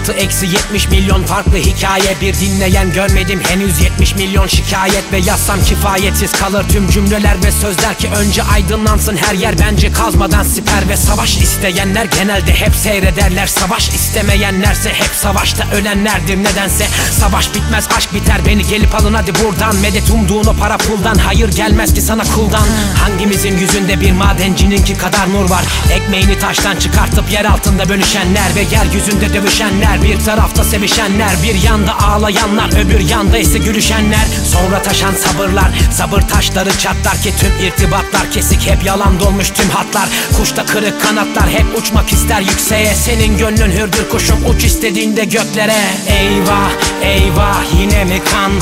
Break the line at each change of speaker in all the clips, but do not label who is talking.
Artı eksi 70 milyon farklı hikaye. Bir dinleyen görmedim henüz 70 milyon şikayet. Ve yazsam kifayetsiz kalır tüm cümleler ve sözler Ki önce aydınlansın her yer bence kazmadan siper Ve savaş isteyenler genelde hep seyrederler. Savaş istemeyenlerse hep savaşta ölenlerdir nedense. Savaş bitmez aşk biter beni gelip alın hadi buradan. Medet umduğun o para puldan hayır gelmez ki sana kuldan. Hangimizin yüzünde bir madencininki kadar nur var? Ekmeğini taştan çıkartıp yer altında bölüşenler Ve yeryüzünde dövüşenler Bir tarafta sevişenler Bir yanda ağlayanlar Öbür yanda ise gülüşenler. Sonra taşan sabırlar Sabır taşları çatlar ki tüm irtibatlar kesik Hep yalan dolmuş tüm hatlar. Kuşta kırık kanatlar Hep uçmak ister yükseğe. Senin gönlün hürdür kuşum Uç istediğinde göklere. Eyvah eyvah yine mi kan?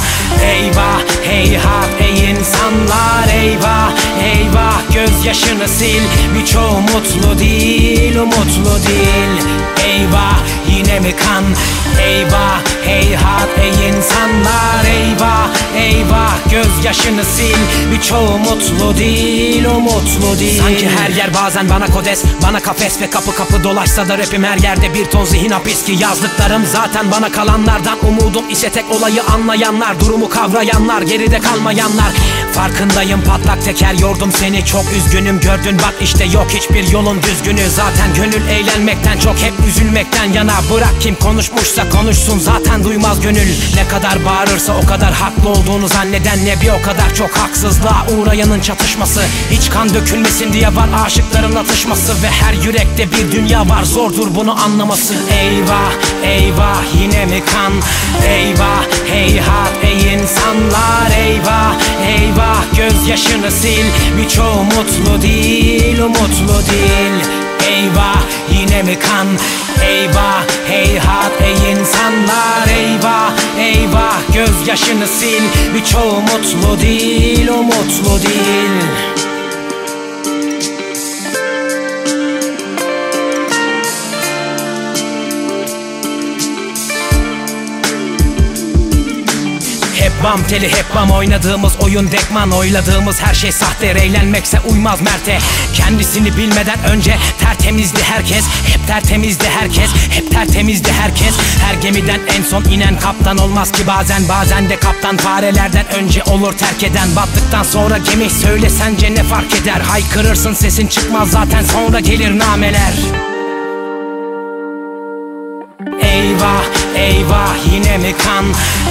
Eyvah heyhat ey insanlar Eyvah eyvah. Gözyaşını sil Birçoğu mutlu değil umutlu değil. Eyvah yine mi kan? Eyvah heyhat ey insanlar Eyvah eyvah gözyaşını sil. Birçoğu mutlu değil umutlu değil. Sanki her yer bazen bana kodes Bana kafes ve kapı kapı dolaşsa da rapim her yerde bir ton zihin hapis ki Yazdıklarım zaten bana kalanlardan. Umudum ise tek olayı anlayanlar Durumu kavrayanlar geride kalmayanlar Farkındayım patlak teker yordum seni. Çok üzgünüm gördün bak işte yok hiçbir yolun düzgünü. Zaten gönül eğlenmekten çok hep üzülmekten yana. Bırak kim konuşmuşsa konuşsun zaten duymaz gönül. Ne kadar bağırırsa o kadar haklı olduğunu zanneden Ne bir o kadar çok haksızlığa uğrayanın çatışması. Hiç kan dökülmesin diye var aşıkların atışması. Ve her yürekte bir dünya var zordur bunu anlaması. Eyvah eyvah yine mi kan? Eyvah heyhat ey insanlar Eyvah eyvah gözyaşını sil. Birçoğu mutlu değil umutlu değil. Eyvah yine mi kan? Eyvah heyhat ey insanlar. Eyvah eyvah gözyaşını sil. Birçoğu mutlu değil umutlu değil bam teli hep bam oynadığımız oyun dekman. Oyladığımız her şey sahte. Eğlenmekse uymaz Mert'e. Kendisini bilmeden önce tertemizdi herkes. Hep tertemizdi herkes. Hep tertemizdi herkes. Her gemiden en son inen kaptan olmaz ki bazen. Bazen de kaptan farelerden önce olur terk eden. Battıktan sonra gemi söyle sence ne fark eder? Haykırırsın sesin çıkmaz zaten. Sonra gelir nameler. Eyvah eyvah yine mi kan?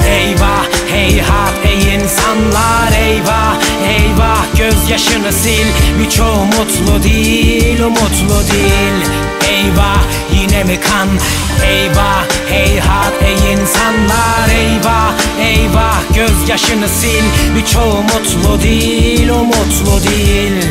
Eyvah heyhat ey insanlar Eyvah. Eyvah gözyaşını sil. Birçoğu mutlu değil umutlu değil. Eyvah yine mi kan? Eyvah heyhat ey insanlar Eyvah. Eyvah gözyaşını sil. Birçoğu mutlu değil umutlu değil